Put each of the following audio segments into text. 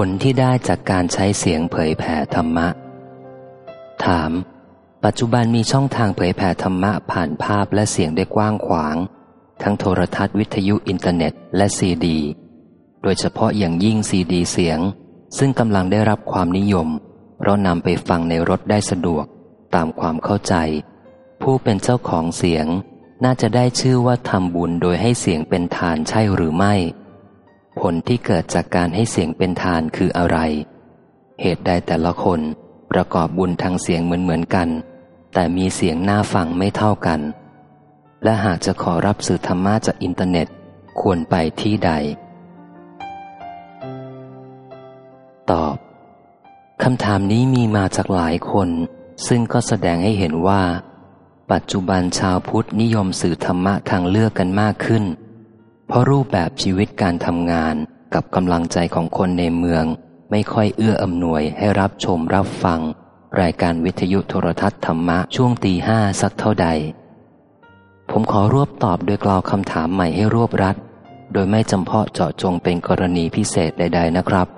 ผลที่ได้จากการใช้เสียงเผยแผ่ธรรมะ ถาม ปัจจุบันมีช่องทางเผยแผ่ธรรมะผ่านภาพและเสียงได้กว้างขวาง ทั้งโทรทัศน์วิทยุอินเทอร์เน็ตและซีดี โดยเฉพาะอย่างยิ่งซีดีเสียง ซึ่งกำลังได้รับความนิยม เพราะนำไปฟังในรถได้สะดวก ตามความเข้าใจ ผู้เป็นเจ้าของเสียง น่าจะได้ชื่อว่าทำบุญโดยให้เสียงเป็นทานใช่หรือไม่ ผลที่เกิดจากการให้เสียงเป็นทานคืออะไร เหตุใดแต่ละคนประกอบบุญทางเสียงเหมือนเหมือนกัน แต่มีเสียงหน้าฟังไม่เท่ากัน และหากจะขอรับสื่อธรรมะจากอินเทอร์เน็ตควรไปที่ใด ตอบคำถามนี้มีมาจากหลายคน ซึ่งก็แสดงให้เห็นว่า ปัจจุบันชาวพุทธนิยมสื่อธรรมะทางเลือกกันมากขึ้น เพราะรูปแบบชีวิตการทำงานกับกำลังใจของคนในเมือง ไม่ค่อยเอื้ออำนวยให้รับชมรับฟัง รายการวิทยุโทรทัศน์ธรรมะช่วงตีห้าสักเท่าใด ผมขอรวบตอบโดยกล่าวคำถามใหม่ให้รวบรัด โดยไม่จำเพาะเจาะจงเป็นกรณีพิเศษใด ๆ นะครับ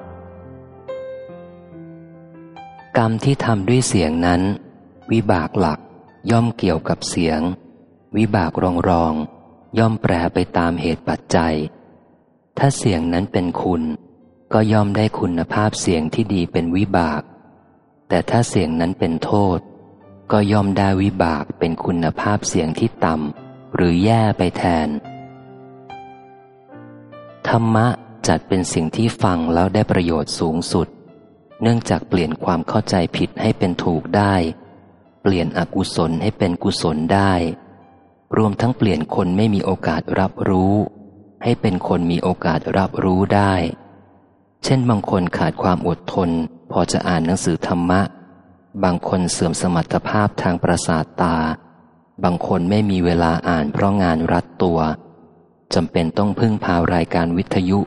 กรรมที่ทำด้วยเสียงนั้น วิบากหลักย่อมเกี่ยวกับเสียง วิบากรองรอง ย่อมแปรไปตามเหตุปัจจัย ถ้าเสียงนั้นเป็นคุณ ก็ย่อมได้คุณภาพเสียงที่ดีเป็นวิบาก แต่ถ้าเสียงนั้นเป็นโทษ ก็ย่อมได้วิบากเป็นคุณภาพเสียงที่ต่ำหรือแย่ไปแทน ธรรมะจัดเป็นสิ่งที่ฟังแล้วได้ประโยชน์สูงสุด เนื่องจากเปลี่ยนความเข้าใจผิดให้เป็นถูกได้ เปลี่ยนอกุศลให้เป็นกุศลได้ รวมทั้งเปลี่ยนคนไม่มีโอกาสรับรู้ ให้เป็นคนมีโอกาสรับรู้ได้ เช่นบางคนขาดความอดทน พอจะอ่านหนังสือธรรมะ บางคนเสื่อมสมรรถภาพทางประสาทตา บางคนไม่มีเวลาอ่านเพราะงานรัดตัวจำเป็นต้องพึ่งพารายการวิทยุ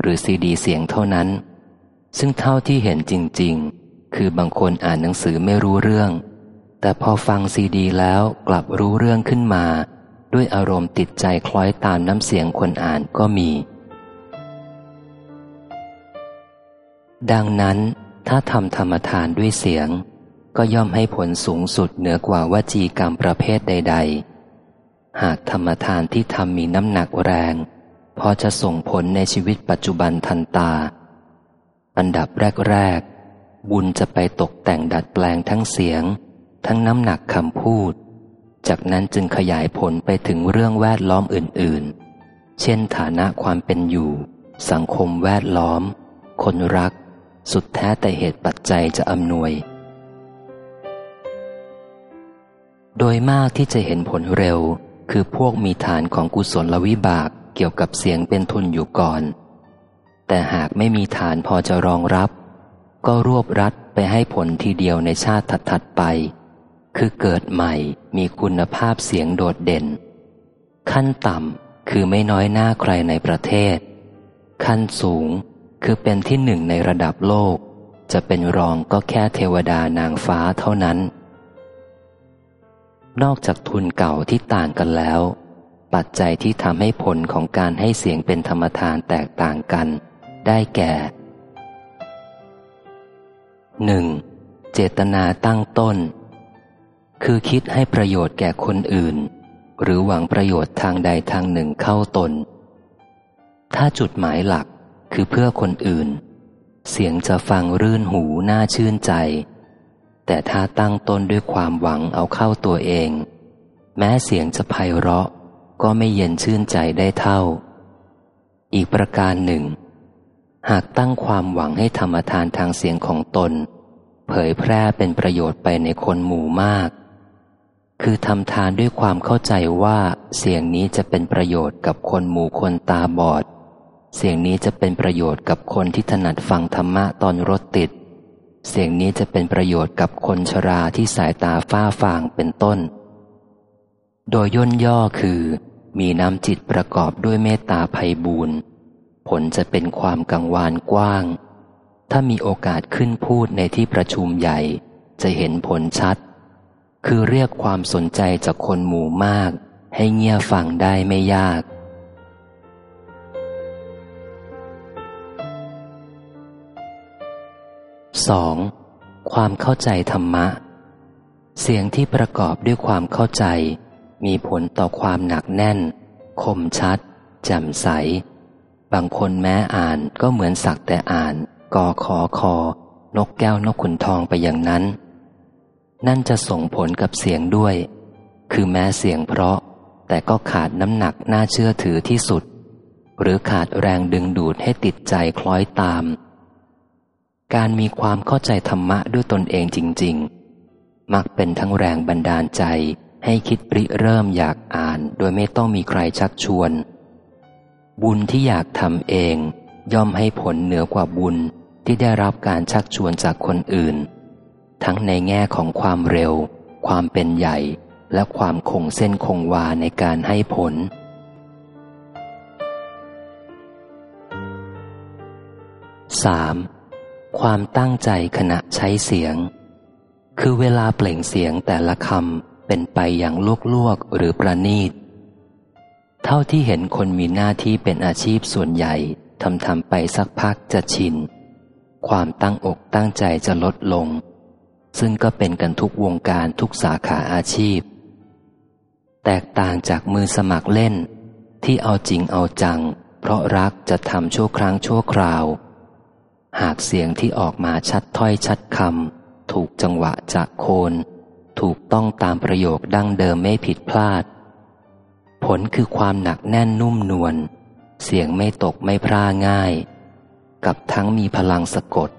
หรือซีดีเสียงเท่านั้น ซึ่งเท่าที่เห็นจริง ๆ คือบางคนอ่านหนังสือไม่รู้เรื่องแต่พอฟังซีดีแล้วกลับรู้เรื่องขึ้นมา ด้วยอารมณ์ติดใจคล้อยตามน้ำเสียงคนอ่านก็มี ดังนั้นถ้าทำธรรมทานด้วยเสียง ก็ย่อมให้ผลสูงสุดเหนือกว่าวจีกรรมประเภทใด ๆ หากธรรมทานที่ทำมีน้ำหนักแรง พอจะส่งผลในชีวิตปัจจุบันทันตา อันดับแรก ๆ บุญจะไปตกแต่งดัดแปลงทั้งเสียง ทั้งน้ำหนักคำพูด จากนั้นจึงขยายผลไปถึงเรื่องแวดล้อมอื่น ๆ เช่นฐานะความเป็นอยู่ สังคมแวดล้อม คนรัก สุดแท้แต่เหตุปัจจัยจะอำนวย โดยมากที่จะเห็นผลเร็ว คือพวกมีฐานของกุศลวิบากเกี่ยวกับเสียงเป็นทุนอยู่ก่อน แต่หากไม่มีฐานพอจะรองรับ ก็รวบรัดไปให้ผลทีเดียวในชาติถัดๆไป คือเกิดใหม่มีคุณภาพเสียงโดดเด่น ขั้นต่ำคือไม่น้อยหน้าใครในประเทศ ขั้นสูงคือเป็นที่หนึ่งในระดับโลก จะเป็นรองก็แค่เทวดานางฟ้าเท่านั้น นอกจากทุนเก่าที่ต่างกันแล้ว ปัจจัยที่ทำให้ผลของการให้เสียงเป็นธรรมทานแตกต่างกัน ได้แก่ 1. เจตนาตั้งต้น คือคิดให้ประโยชน์แก่คนอื่น หรือหวังประโยชน์ทางใดทางหนึ่งเข้าตน ถ้าจุดหมายหลักคือเพื่อคนอื่น เสียงจะฟังรื่นหูน่าชื่นใจ แต่ถ้าตั้งต้นด้วยความหวังเอาเข้าตัวเอง แม้เสียงจะไพเราะ ก็ไม่เย็นชื่นใจได้เท่า อีกประการหนึ่ง หากตั้งความหวังให้ธรรมทานทางเสียงของตน เผยแพร่เป็นประโยชน์ไปในคนหมู่มาก คือทำทานด้วยความเข้าใจว่าเสียงนี้จะเป็นประโยชน์กับคนหมู่คนตาบอด เสียงนี้จะเป็นประโยชน์กับคนที่ถนัดฟังธรรมะตอนรถติด เสียงนี้จะเป็นประโยชน์กับคนชราที่สายตาฝ้าฟางเป็นต้น โดยย่นย่อคือ มีน้ำจิตประกอบด้วยเมตตาภัยบูรณ์ผลจะเป็นความกังวานกว้าง ถ้ามีโอกาสขึ้นพูดในที่ประชุมใหญ่ จะเห็นผลชัด คือเรียกความสนใจจากคนหมู่มาก ให้เงียฟังได้ไม่ยาก 2. ความเข้าใจธรรมะ เสียงที่ประกอบด้วยความเข้าใจ มีผลต่อความหนักแน่น คมชัดแจ่มใส บางคนแม้อ่านก็เหมือนสักแต่อ่านกอขอคอนกแก้วนกขุนทองไปอย่างนั้น นั่นจะส่งผลกับเสียงด้วย คือแม้เสียงเพราะ แต่ก็ขาดน้ำหนักน่าเชื่อถือที่สุด หรือขาดแรงดึงดูดให้ติดใจคล้อยตาม การมีความเข้าใจธรรมะด้วยตนเองจริง ๆ มักเป็นทั้งแรงบันดาลใจให้คิดริเริ่มอยากอ่าน โดยไม่ต้องมีใครชักชวน บุญที่อยากทำเอง ย่อมให้ผลเหนือกว่าบุญที่ได้รับการชักชวนจากคนอื่น ทั้งในแง่ของความเร็ว ความเป็นใหญ่ และความคงเส้นคงวาในการให้ผล 3. ความตั้งใจขณะใช้เสียง คือเวลาเปล่งเสียงแต่ละคำเป็นไปอย่างลวกลวกหรือประนีต เท่าที่เห็นคนมีหน้าที่เป็นอาชีพส่วนใหญ่ทำทำไปสักพักจะชิน ความตั้งอกตั้งใจจะลดลง ซึ่งก็เป็นกันทุกวงการทุกสาขาอาชีพ แตกต่างจากมือสมัครเล่น ที่เอาจริงเอาจัง เพราะรักจะทำชั่วครั้งชั่วคราว หากเสียงที่ออกมาชัดถ้อยชัดคำถูกจังหวะจะโคน ถูกต้องตามประโยคดั้งเดิมไม่ผิดพลาด ผลคือความหนักแน่นนุ่มนวลเสียงไม่ตกไม่พร่าง่าย กับทั้งมีพลังสะกด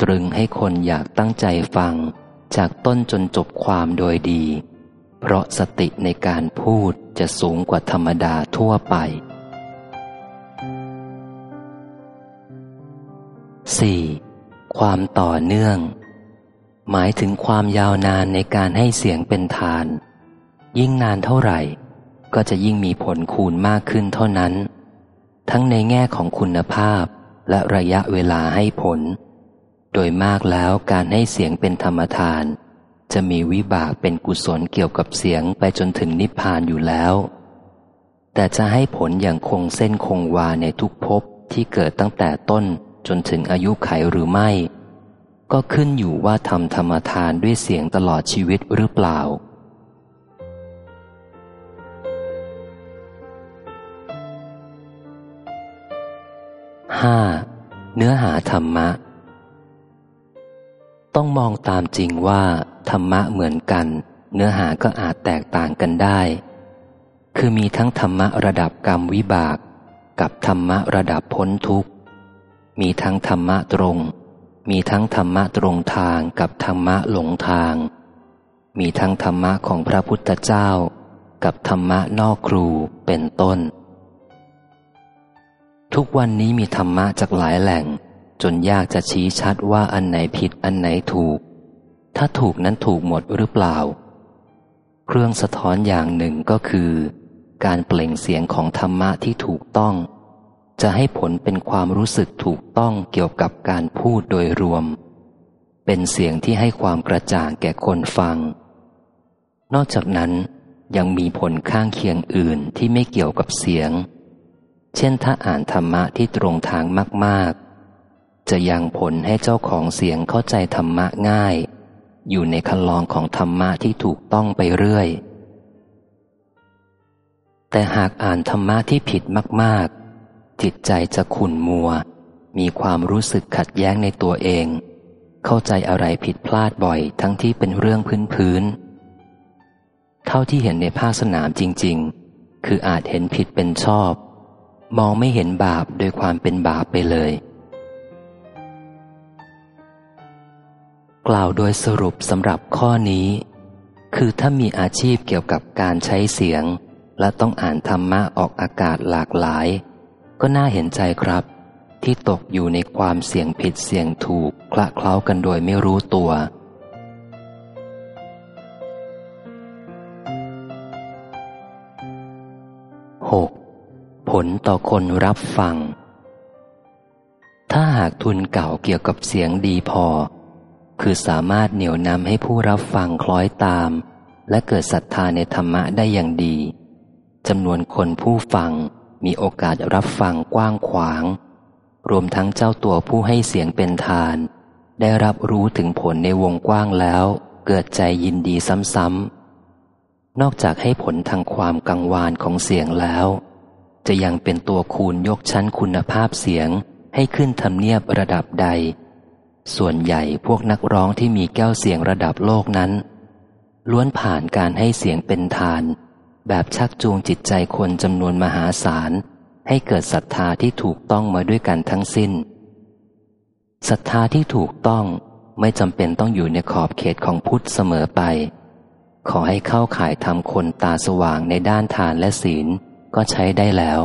ตรึงให้คนอยากตั้งใจฟังจากต้นจนจบความโดยดี เพราะสติในการพูดจะสูงกว่าธรรมดาทั่วไป 4. ความต่อเนื่อง หมายถึงความยาวนานในการให้เสียงเป็นทาน ยิ่งนานเท่าไหร่ ก็จะยิ่งมีผลคูณมากขึ้นเท่านั้น ทั้งในแง่ของคุณภาพและระยะเวลาให้ผล ดยมากแล้วการให้เสียงเป็นธรรมทาน จะมีวิบากเป็นกุศลเกี่ยวกับเสียงไปจนถึงนิพพานอยู่แล้ว แต่จะให้ผลอย่างคงเส้นคงวาในทุกภพที่เกิดตั้งแต่ต้นจนถึงอายุไขหรือไม่ ก็ขึ้นอยู่ว่าทำธรรมทานด้วยเสียงตลอดชีวิตหรือเปล่า 5. เนื้อหาธรรมะ ต้องมองตามจริงว่า ธรรมะเหมือนกัน เนื้อหาก็อาจแตกต่างกันได้ คือมีทั้งธรรมะระดับกรรมวิบาก กับธรรมะระดับพ้นทุกข์ มีทั้งธรรมะตรง มีทั้งธรรมะตรงทางกับธรรมะหลงทาง มีทั้งธรรมะของพระพุทธเจ้า กับธรรมะนอกครูเป็นต้น ทุกวันนี้มีธรรมะจากหลายแหล่ง จนยากจะชี้ชัดว่าอันไหนผิดอันไหนถูก ถ้าถูกนั้นถูกหมดหรือเปล่า เครื่องสะท้อนอย่างหนึ่งก็คือ การเปล่งเสียงของธรรมะที่ถูกต้อง จะให้ผลเป็นความรู้สึกถูกต้องเกี่ยวกับการพูดโดยรวม เป็นเสียงที่ให้ความกระจ่างแก่คนฟัง นอกจากนั้นยังมีผลข้างเคียงอื่นที่ไม่เกี่ยวกับเสียง เช่นถ้าอ่านธรรมะที่ตรงทางมากๆ จะยังผลให้เจ้าของเสียงเข้าใจธรรมะง่าย อยู่ในคันลองของธรรมะที่ถูกต้องไปเรื่อย แต่หากอ่านธรรมะที่ผิดมาก ๆ จิตใจจะขุ่นมัว มีความรู้สึกขัดแย้งในตัวเอง เข้าใจอะไรผิดพลาดบ่อยทั้งที่เป็นเรื่องพื้นพื้นเท่าที่เห็นในภาคสนามจริง ๆ คืออาจเห็นผิดเป็นชอบ มองไม่เห็นบาปโดยความเป็นบาปไปเลย กล่าวโดยสรุปสำหรับข้อนี้ คือถ้ามีอาชีพเกี่ยวกับการใช้เสียง และต้องอ่านธรรมะออกอากาศหลากหลาย ก็น่าเห็นใจครับ ที่ตกอยู่ในความเสี่ยงผิดเสี่ยงถูกคละเคล้ากันโดยไม่รู้ตัวหกผลต่อคนรับฟัง ถ้าหากทุนเก่าเกี่ยวกับเสียงดีพอ คือสามารถเหนี่ยวนำให้ผู้รับฟังคล้อยตาม และเกิดศรัทธาในธรรมะได้อย่างดีจำนวนคนผู้ฟังมีโอกาสรับฟังกว้างขวาง รวมทั้งเจ้าตัวผู้ให้เสียงเป็นทาน ได้รับรู้ถึงผลในวงกว้างแล้ว เกิดใจยินดีซ้ำๆ นอกจากให้ผลทางความกังวานของเสียงแล้ว จะยังเป็นตัวคูณยกชั้นคุณภาพเสียงให้ขึ้นทำเนียบระดับใด ส่วนใหญ่พวกนักร้องที่มีแก้วเสียงระดับโลกนั้น ล้วนผ่านการให้เสียงเป็นทาน แบบชักจูงจิตใจคนจำนวนมหาศาล ให้เกิดศรัทธาที่ถูกต้องมาด้วยกันทั้งสิ้นศรัทธาที่ถูกต้องไม่จำเป็นต้องอยู่ในขอบเขตของพุทธเสมอไป ขอให้เข้าข่ายทำคนตาสว่างในด้านทานและศีลก็ใช้ได้แล้ว